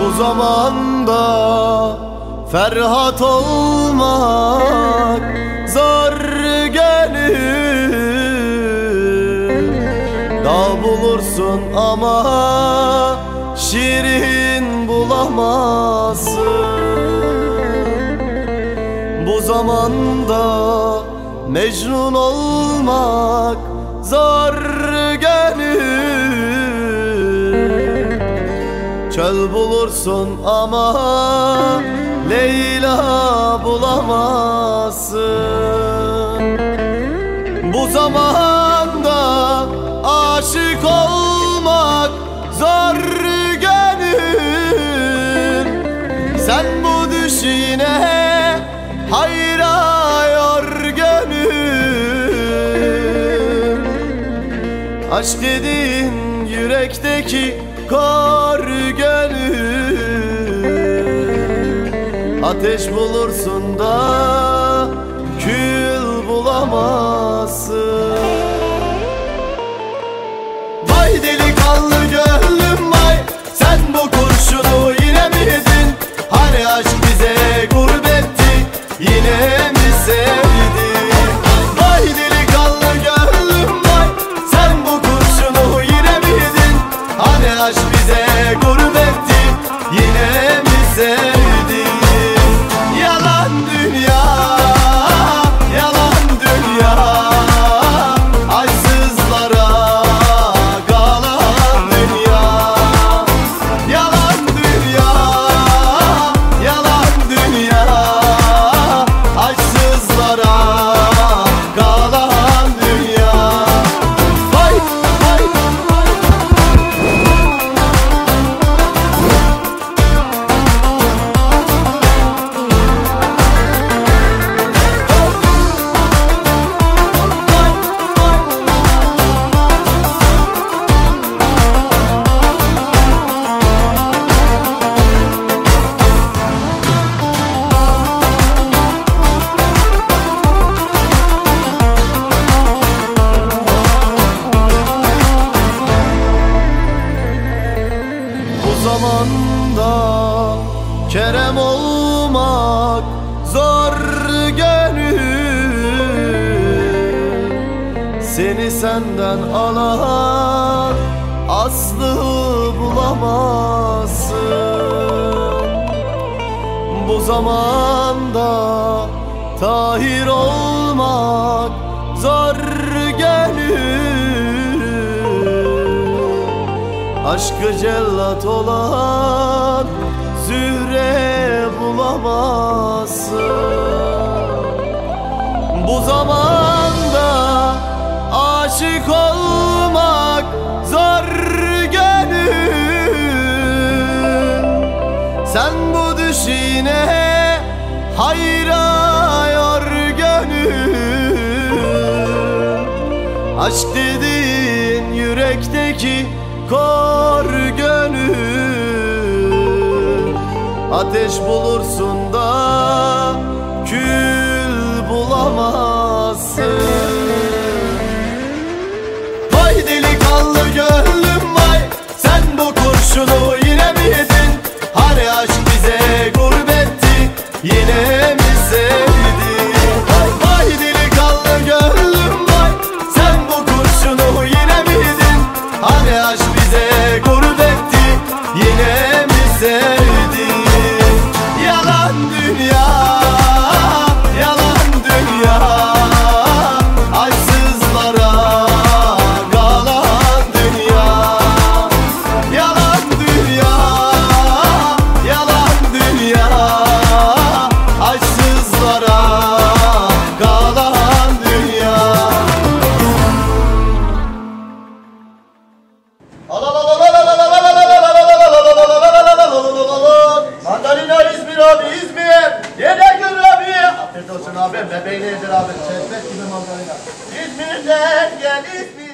Bu zamanda Ferhat olmak zor gelir. Dağ bulursun ama şirin bulamazsın. Bu zamanda Mecnun olmak zor gelir. Çöl bulursun ama Leyla bulamazsın. Bu zamanda Aşk dediğin yürekteki kor gönül Ateş bulursun da Kerem olmak zor gönül. Seni senden alan aslı bulamazsın. Bu zamanda tahir olmak zor gönül. Aşkı cellat olan bulamazsın Bu zamanda aşık olmak zor gönül. Sen bu düşine hayra yor gönül. Aşk dediğin yürekteki kor Ateş bulursun da kül bulamazsın Vay delikanlı gönlüm vay Sen bu kurşunu yine mi yedin? Hani aşk bize gurbetti yine mi sevdi? Vay, vay delikanlı gönlüm vay Sen bu kurşunu yine mi yedin? Hani aşk bize gurbetti beraber bebeğine beraber çeşmet gibi manzarayla. İzmir'den gel İzmir.